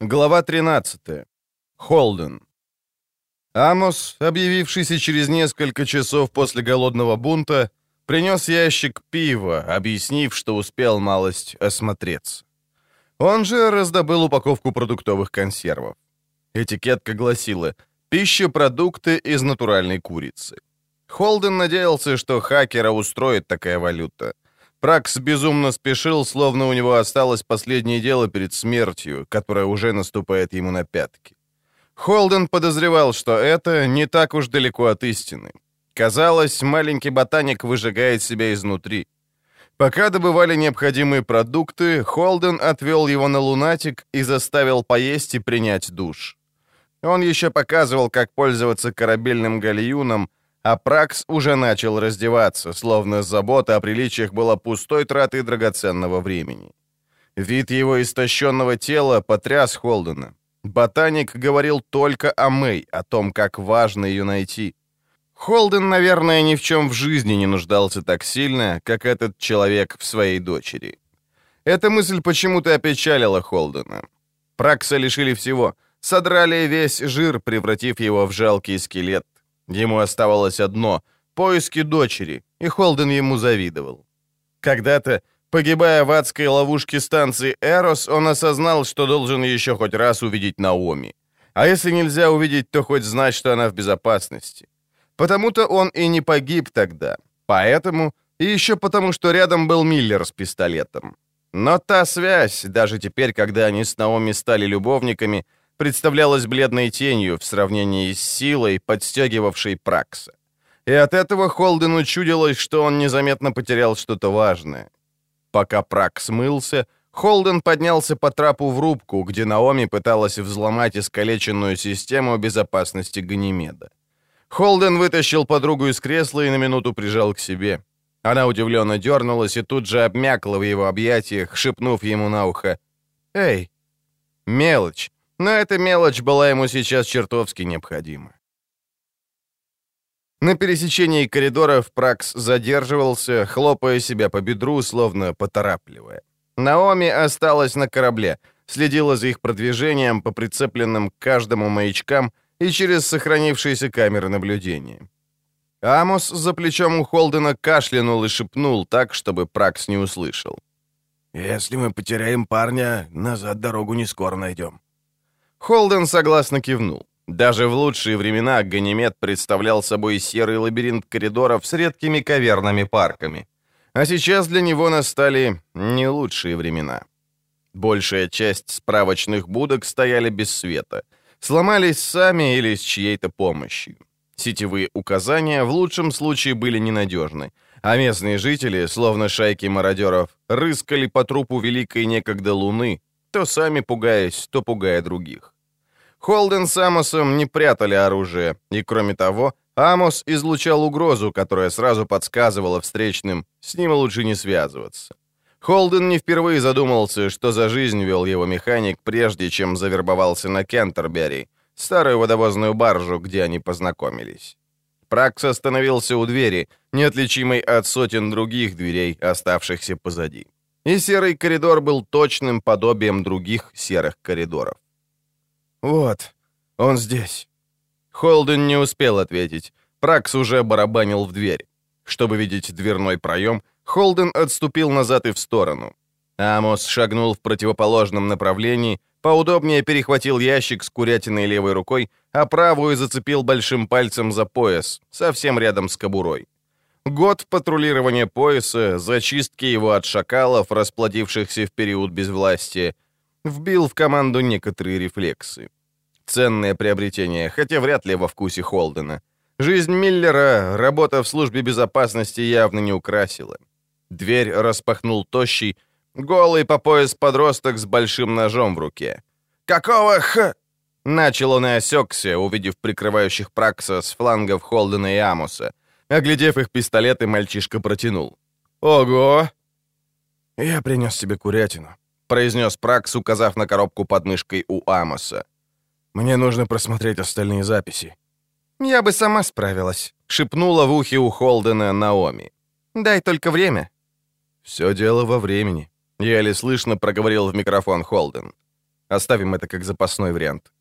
Глава 13. Холден. Амос, объявившийся через несколько часов после голодного бунта, принес ящик пива, объяснив, что успел малость осмотреться. Он же раздобыл упаковку продуктовых консервов. Этикетка гласила «Пищепродукты из натуральной курицы». Холден надеялся, что хакера устроит такая валюта — Пракс безумно спешил, словно у него осталось последнее дело перед смертью, которая уже наступает ему на пятки. Холден подозревал, что это не так уж далеко от истины. Казалось, маленький ботаник выжигает себя изнутри. Пока добывали необходимые продукты, Холден отвел его на лунатик и заставил поесть и принять душ. Он еще показывал, как пользоваться корабельным гальюном, а Пракс уже начал раздеваться, словно забота о приличиях была пустой тратой драгоценного времени. Вид его истощенного тела потряс Холдена. Ботаник говорил только о Мэй, о том, как важно ее найти. Холден, наверное, ни в чем в жизни не нуждался так сильно, как этот человек в своей дочери. Эта мысль почему-то опечалила Холдена. Пракса лишили всего. Содрали весь жир, превратив его в жалкий скелет. Ему оставалось одно — поиски дочери, и Холден ему завидовал. Когда-то, погибая в адской ловушке станции Эрос, он осознал, что должен еще хоть раз увидеть Наоми. А если нельзя увидеть, то хоть знать, что она в безопасности. Потому-то он и не погиб тогда. Поэтому, и еще потому, что рядом был Миллер с пистолетом. Но та связь, даже теперь, когда они с Наоми стали любовниками, представлялась бледной тенью в сравнении с силой, подстегивавшей Пракса. И от этого Холдену чудилось, что он незаметно потерял что-то важное. Пока Пракс мылся, Холден поднялся по трапу в рубку, где Наоми пыталась взломать искалеченную систему безопасности Ганимеда. Холден вытащил подругу из кресла и на минуту прижал к себе. Она удивленно дернулась и тут же обмякла в его объятиях, шепнув ему на ухо «Эй!» Мелочь, но эта мелочь была ему сейчас чертовски необходима. На пересечении коридоров Пракс задерживался, хлопая себя по бедру, словно поторапливая. Наоми осталась на корабле, следила за их продвижением по прицепленным к каждому маячкам и через сохранившиеся камеры наблюдения. Амос за плечом у Холдена кашлянул и шепнул так, чтобы Пракс не услышал. «Если мы потеряем парня, назад дорогу не скоро найдем». Холден согласно кивнул. Даже в лучшие времена Ганимед представлял собой серый лабиринт коридоров с редкими каверными парками. А сейчас для него настали не лучшие времена. Большая часть справочных будок стояли без света. Сломались сами или с чьей-то помощью. Сетевые указания в лучшем случае были ненадежны, а местные жители, словно шайки мародеров, рыскали по трупу великой некогда луны, то сами пугаясь, то пугая других. Холден с Амосом не прятали оружие, и кроме того, Амос излучал угрозу, которая сразу подсказывала встречным, с ним лучше не связываться. Холден не впервые задумался, что за жизнь вел его механик, прежде чем завербовался на Кентербери, старую водовозную баржу, где они познакомились. Пракс остановился у двери, неотличимой от сотен других дверей, оставшихся позади. И серый коридор был точным подобием других серых коридоров. «Вот, он здесь». Холден не успел ответить. Пракс уже барабанил в дверь. Чтобы видеть дверной проем, Холден отступил назад и в сторону. Амос шагнул в противоположном направлении, поудобнее перехватил ящик с курятиной левой рукой, а правую зацепил большим пальцем за пояс, совсем рядом с кобурой. Год патрулирования пояса, зачистки его от шакалов, расплодившихся в период безвластия, вбил в команду некоторые рефлексы. Ценное приобретение, хотя вряд ли во вкусе Холдена. Жизнь Миллера работа в службе безопасности явно не украсила. Дверь распахнул тощий, голый по пояс подросток с большим ножом в руке. «Какого х...» Начал он и осекся, увидев прикрывающих Пракса с флангов Холдена и Амуса. Оглядев их пистолеты, мальчишка протянул. «Ого!» «Я принес тебе курятину», — произнес Пракс, указав на коробку под мышкой у Амоса. Мне нужно просмотреть остальные записи». «Я бы сама справилась», — шепнула в ухе у Холдена Наоми. «Дай только время». «Все дело во времени», — еле слышно проговорил в микрофон Холден. Оставим это как запасной вариант.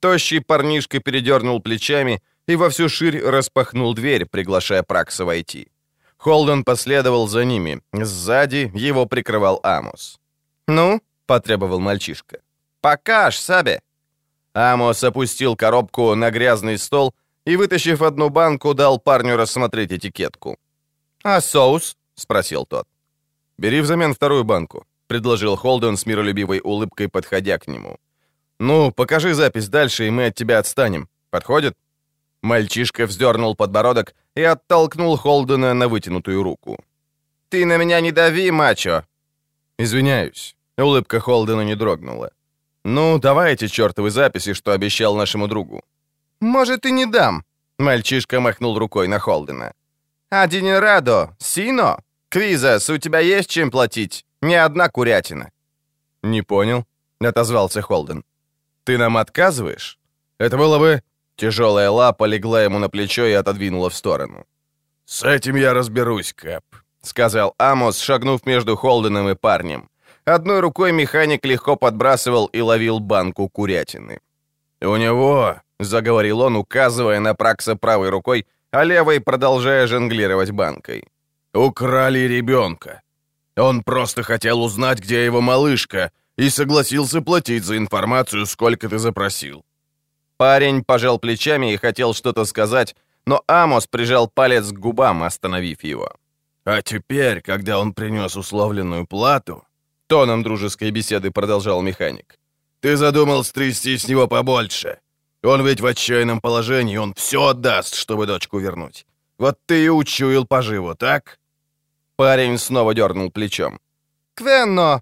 Тощий парнишка передернул плечами и во всю ширь распахнул дверь, приглашая Пракса войти. Холден последовал за ними. Сзади его прикрывал Амос. «Ну?» — потребовал мальчишка. «Покаж, Сабе!» Амос опустил коробку на грязный стол и, вытащив одну банку, дал парню рассмотреть этикетку. «А соус?» — спросил тот. «Бери взамен вторую банку», — предложил Холден с миролюбивой улыбкой, подходя к нему. «Ну, покажи запись дальше, и мы от тебя отстанем. Подходит?» Мальчишка вздернул подбородок и оттолкнул Холдена на вытянутую руку. «Ты на меня не дави, мачо!» «Извиняюсь». Улыбка Холдена не дрогнула. «Ну, давай эти чертовы записи, что обещал нашему другу». «Может, и не дам», — мальчишка махнул рукой на Холдена. «Адинерадо, Сино, Квизас, у тебя есть чем платить? Не одна курятина». «Не понял», — отозвался Холден. «Ты нам отказываешь? Это было бы...» Тяжелая лапа легла ему на плечо и отодвинула в сторону. «С этим я разберусь, Кэп», — сказал Амос, шагнув между Холденом и парнем. Одной рукой механик легко подбрасывал и ловил банку курятины. «У него», — заговорил он, указывая на Пракса правой рукой, а левой продолжая жонглировать банкой. «Украли ребенка. Он просто хотел узнать, где его малышка, и согласился платить за информацию, сколько ты запросил». Парень пожал плечами и хотел что-то сказать, но Амос прижал палец к губам, остановив его. «А теперь, когда он принес условленную плату...» Тоном дружеской беседы продолжал механик. «Ты задумал стрясти с него побольше. Он ведь в отчаянном положении, он все отдаст, чтобы дочку вернуть. Вот ты и учуял поживу, так?» Парень снова дернул плечом. «Квенно!»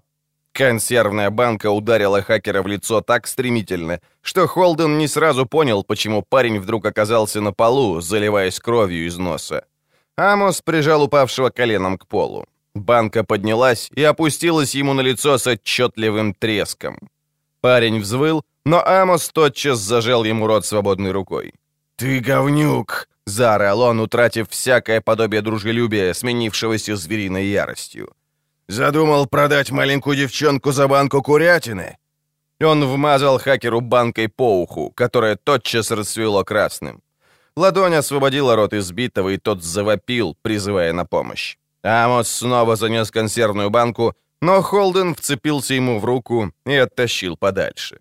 Консервная банка ударила хакера в лицо так стремительно, что Холден не сразу понял, почему парень вдруг оказался на полу, заливаясь кровью из носа. Амос прижал упавшего коленом к полу. Банка поднялась и опустилась ему на лицо с отчетливым треском. Парень взвыл, но Амос тотчас зажал ему рот свободной рукой. «Ты говнюк!» — заорал он, утратив всякое подобие дружелюбия, сменившегося звериной яростью. «Задумал продать маленькую девчонку за банку курятины?» Он вмазал хакеру банкой по уху, которое тотчас расцвело красным. Ладонь освободила рот избитого, и тот завопил, призывая на помощь. Амос снова занес консервную банку, но Холден вцепился ему в руку и оттащил подальше.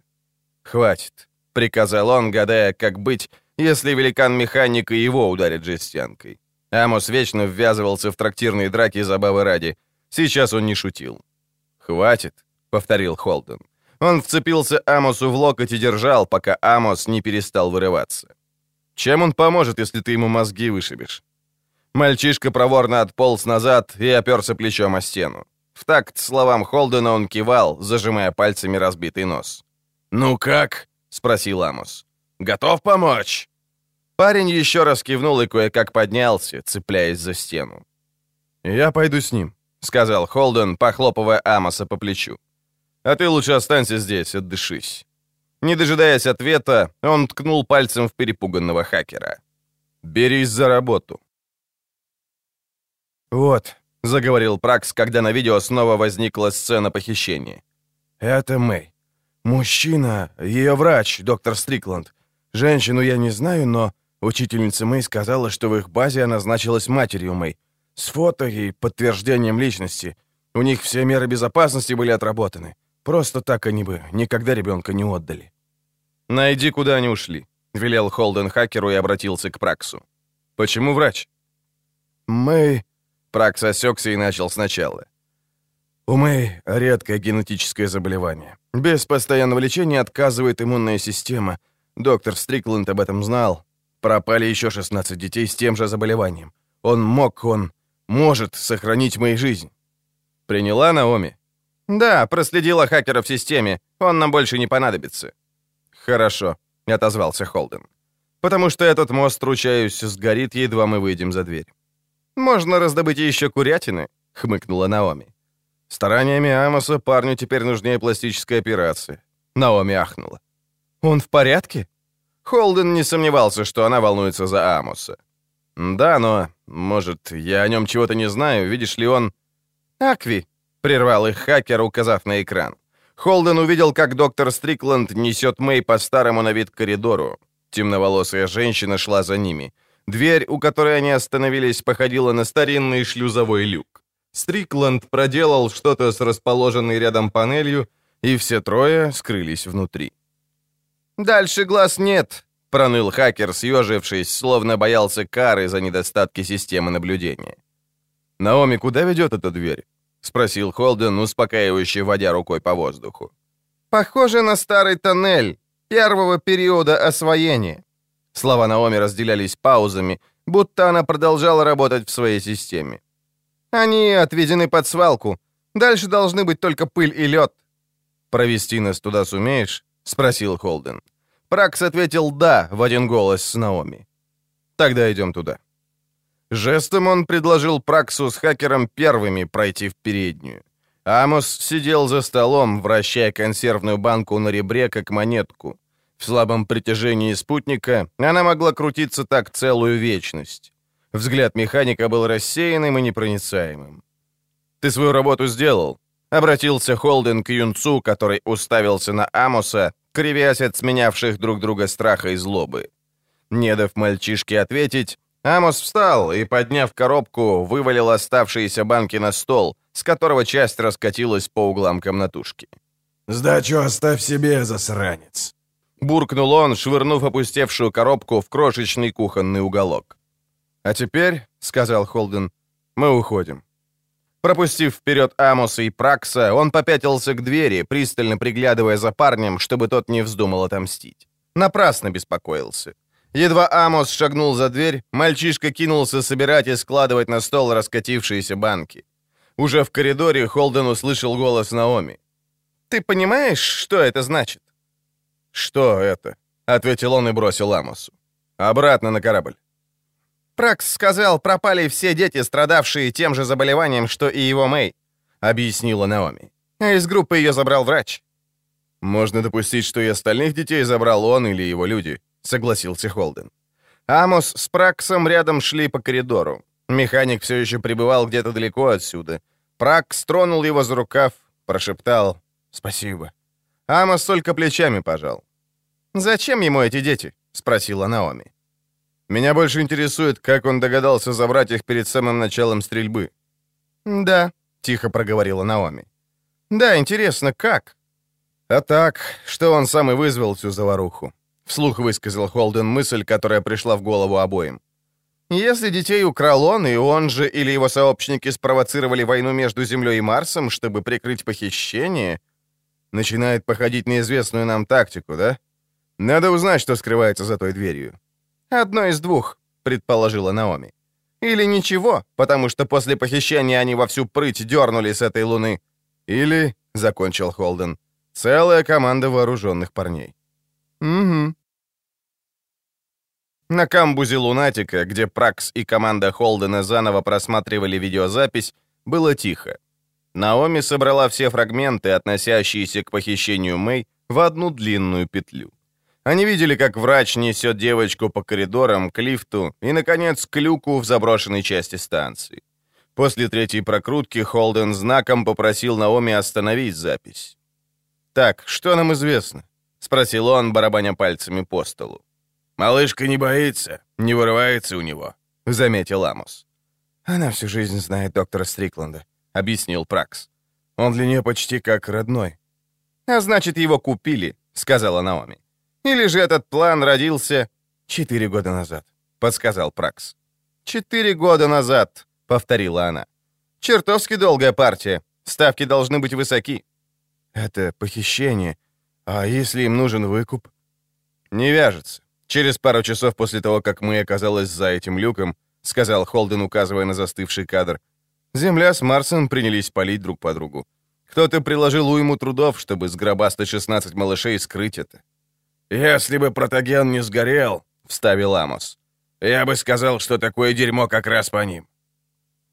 «Хватит», — приказал он, гадая, как быть, если великан-механик и его ударит жестянкой. Амос вечно ввязывался в трактирные драки забавы ради. Сейчас он не шутил. «Хватит», — повторил Холден. Он вцепился Амосу в локоть и держал, пока Амос не перестал вырываться. «Чем он поможет, если ты ему мозги вышибешь?» Мальчишка проворно отполз назад и оперся плечом о стену. В такт словам Холдена он кивал, зажимая пальцами разбитый нос. «Ну как?» — спросил Амос. «Готов помочь?» Парень еще раз кивнул и кое-как поднялся, цепляясь за стену. «Я пойду с ним», — сказал Холден, похлопывая Амоса по плечу. «А ты лучше останься здесь, отдышись». Не дожидаясь ответа, он ткнул пальцем в перепуганного хакера. «Берись за работу». «Вот», — заговорил Пракс, когда на видео снова возникла сцена похищения. «Это Мэй. Мужчина, ее врач, доктор Стрикланд. Женщину я не знаю, но учительница Мэй сказала, что в их базе она значилась матерью Мэй. С фото и подтверждением личности. У них все меры безопасности были отработаны. Просто так они бы никогда ребенка не отдали». «Найди, куда они ушли», — велел Холден хакеру и обратился к Праксу. «Почему врач?» «Мэй...» Пракс осекся и начал сначала. У Мэй редкое генетическое заболевание. Без постоянного лечения отказывает иммунная система. Доктор Стрикленд об этом знал. Пропали еще 16 детей с тем же заболеванием. Он мог, он может сохранить мою жизнь. Приняла Наоми? Да, проследила хакера в системе. Он нам больше не понадобится. Хорошо, отозвался Холден. Потому что этот мост, ручаюсь, сгорит, едва мы выйдем за дверь. «Можно раздобыть еще курятины», — хмыкнула Наоми. Стараниями Амоса парню теперь нужнее пластическая операция. Наоми ахнула. «Он в порядке?» Холден не сомневался, что она волнуется за Амоса. «Да, но, может, я о нем чего-то не знаю, видишь ли он...» «Акви», — прервал их хакер, указав на экран. Холден увидел, как доктор Стрикленд несет Мэй по старому на вид коридору. Темноволосая женщина шла за ними. Дверь, у которой они остановились, походила на старинный шлюзовой люк. Стрикленд проделал что-то с расположенной рядом панелью, и все трое скрылись внутри. «Дальше глаз нет», — проныл хакер, съежившись, словно боялся кары за недостатки системы наблюдения. «Наоми, куда ведет эта дверь?» — спросил Холден, успокаивающе водя рукой по воздуху. «Похоже на старый тоннель первого периода освоения». Слова Наоми разделялись паузами, будто она продолжала работать в своей системе. «Они отведены под свалку. Дальше должны быть только пыль и лед». «Провести нас туда сумеешь?» — спросил Холден. Пракс ответил «да» в один голос с Наоми. «Тогда идем туда». Жестом он предложил Праксу с хакером первыми пройти в переднюю. Амос сидел за столом, вращая консервную банку на ребре, как монетку. В слабом притяжении спутника она могла крутиться так целую вечность. Взгляд механика был рассеянным и непроницаемым. «Ты свою работу сделал?» — обратился Холден к юнцу, который уставился на Амоса, кривясь от сменявших друг друга страха и злобы. Не дав мальчишке ответить, Амос встал и, подняв коробку, вывалил оставшиеся банки на стол, с которого часть раскатилась по углам комнатушки. «Сдачу оставь себе, засранец!» Буркнул он, швырнув опустевшую коробку в крошечный кухонный уголок. «А теперь, — сказал Холден, — мы уходим». Пропустив вперед Амоса и Пракса, он попятился к двери, пристально приглядывая за парнем, чтобы тот не вздумал отомстить. Напрасно беспокоился. Едва Амос шагнул за дверь, мальчишка кинулся собирать и складывать на стол раскатившиеся банки. Уже в коридоре Холден услышал голос Наоми. «Ты понимаешь, что это значит?» «Что это?» — ответил он и бросил Амосу. «Обратно на корабль». Пракс сказал, пропали все дети, страдавшие тем же заболеванием, что и его Мэй», — объяснила Наоми. «А из группы ее забрал врач». «Можно допустить, что и остальных детей забрал он или его люди», — согласился Холден. Амос с Праксом рядом шли по коридору. Механик все еще пребывал где-то далеко отсюда. Пракс тронул его за рукав, прошептал «Спасибо». Амос только плечами пожал. «Зачем ему эти дети?» — спросила Наоми. «Меня больше интересует, как он догадался забрать их перед самым началом стрельбы». «Да», — тихо проговорила Наоми. «Да, интересно, как?» «А так, что он сам и вызвал всю заваруху. Вслух высказал Холден мысль, которая пришла в голову обоим. Если детей украл он, и он же или его сообщники спровоцировали войну между Землей и Марсом, чтобы прикрыть похищение, начинает походить на известную нам тактику, да? Надо узнать, что скрывается за той дверью. Одно из двух, предположила Наоми. Или ничего, потому что после похищения они во всю прыть дернули с этой луны. Или, — закончил Холден, — целая команда вооруженных парней. Угу. На камбузе «Лунатика», где Пракс и команда Холдена заново просматривали видеозапись, было тихо. Наоми собрала все фрагменты, относящиеся к похищению Мэй, в одну длинную петлю. Они видели, как врач несет девочку по коридорам к лифту и, наконец, к люку в заброшенной части станции. После третьей прокрутки Холден знаком попросил Наоми остановить запись. «Так, что нам известно?» — спросил он, барабаня пальцами по столу. «Малышка не боится, не вырывается у него», — заметил Амос. «Она всю жизнь знает доктора Стрикленда», — объяснил Пракс. «Он для нее почти как родной». «А значит, его купили», — сказала Наоми. «Или же этот план родился...» «Четыре года назад», — подсказал Пракс. «Четыре года назад», — повторила она. «Чертовски долгая партия. Ставки должны быть высоки». «Это похищение. А если им нужен выкуп?» «Не вяжется. Через пару часов после того, как мы оказалась за этим люком, — сказал Холден, указывая на застывший кадр, — Земля с Марсом принялись палить друг по другу. Кто-то приложил уйму трудов, чтобы с гроба 116 малышей скрыть это. «Если бы протоген не сгорел», — вставил Амос, — «я бы сказал, что такое дерьмо как раз по ним».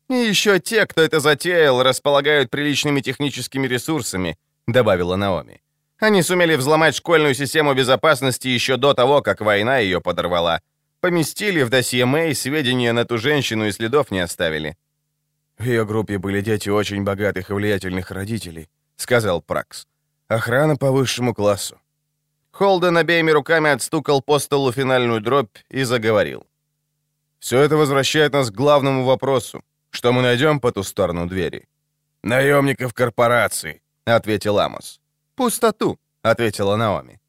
«И еще те, кто это затеял, располагают приличными техническими ресурсами», — добавила Наоми. Они сумели взломать школьную систему безопасности еще до того, как война ее подорвала. Поместили в досье Мэй сведения на ту женщину и следов не оставили. «В ее группе были дети очень богатых и влиятельных родителей», — сказал Пракс. Охрана по высшему классу. Холден обеими руками отстукал по столу финальную дробь и заговорил. «Все это возвращает нас к главному вопросу. Что мы найдем по ту сторону двери?» «Наемников корпорации», — ответил Амос. «Пустоту», — ответила Наоми.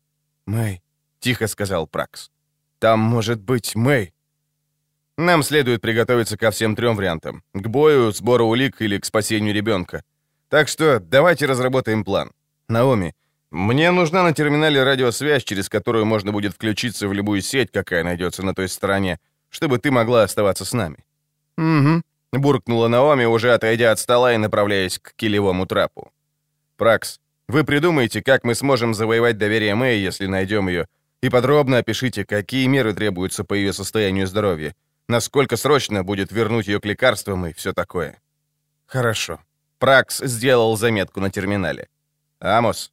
«Мэй», — тихо сказал Пракс. «Там может быть Мэй». «Нам следует приготовиться ко всем трем вариантам. К бою, сбору улик или к спасению ребенка. Так что давайте разработаем план. Наоми, мне нужна на терминале радиосвязь, через которую можно будет включиться в любую сеть, какая найдется на той стороне, чтобы ты могла оставаться с нами». «Угу», — буркнула Наоми, уже отойдя от стола и направляясь к килевому трапу. «Пракс, вы придумаете, как мы сможем завоевать доверие Мэй, если найдем ее, и подробно опишите, какие меры требуются по ее состоянию здоровья, насколько срочно будет вернуть ее к лекарствам и все такое». «Хорошо». Пракс сделал заметку на терминале. «Амос».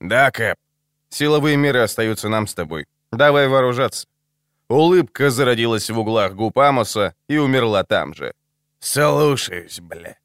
«Да, Кэп». «Силовые меры остаются нам с тобой. Давай вооружаться». Улыбка зародилась в углах губ Амоса и умерла там же. «Слушаюсь, бля».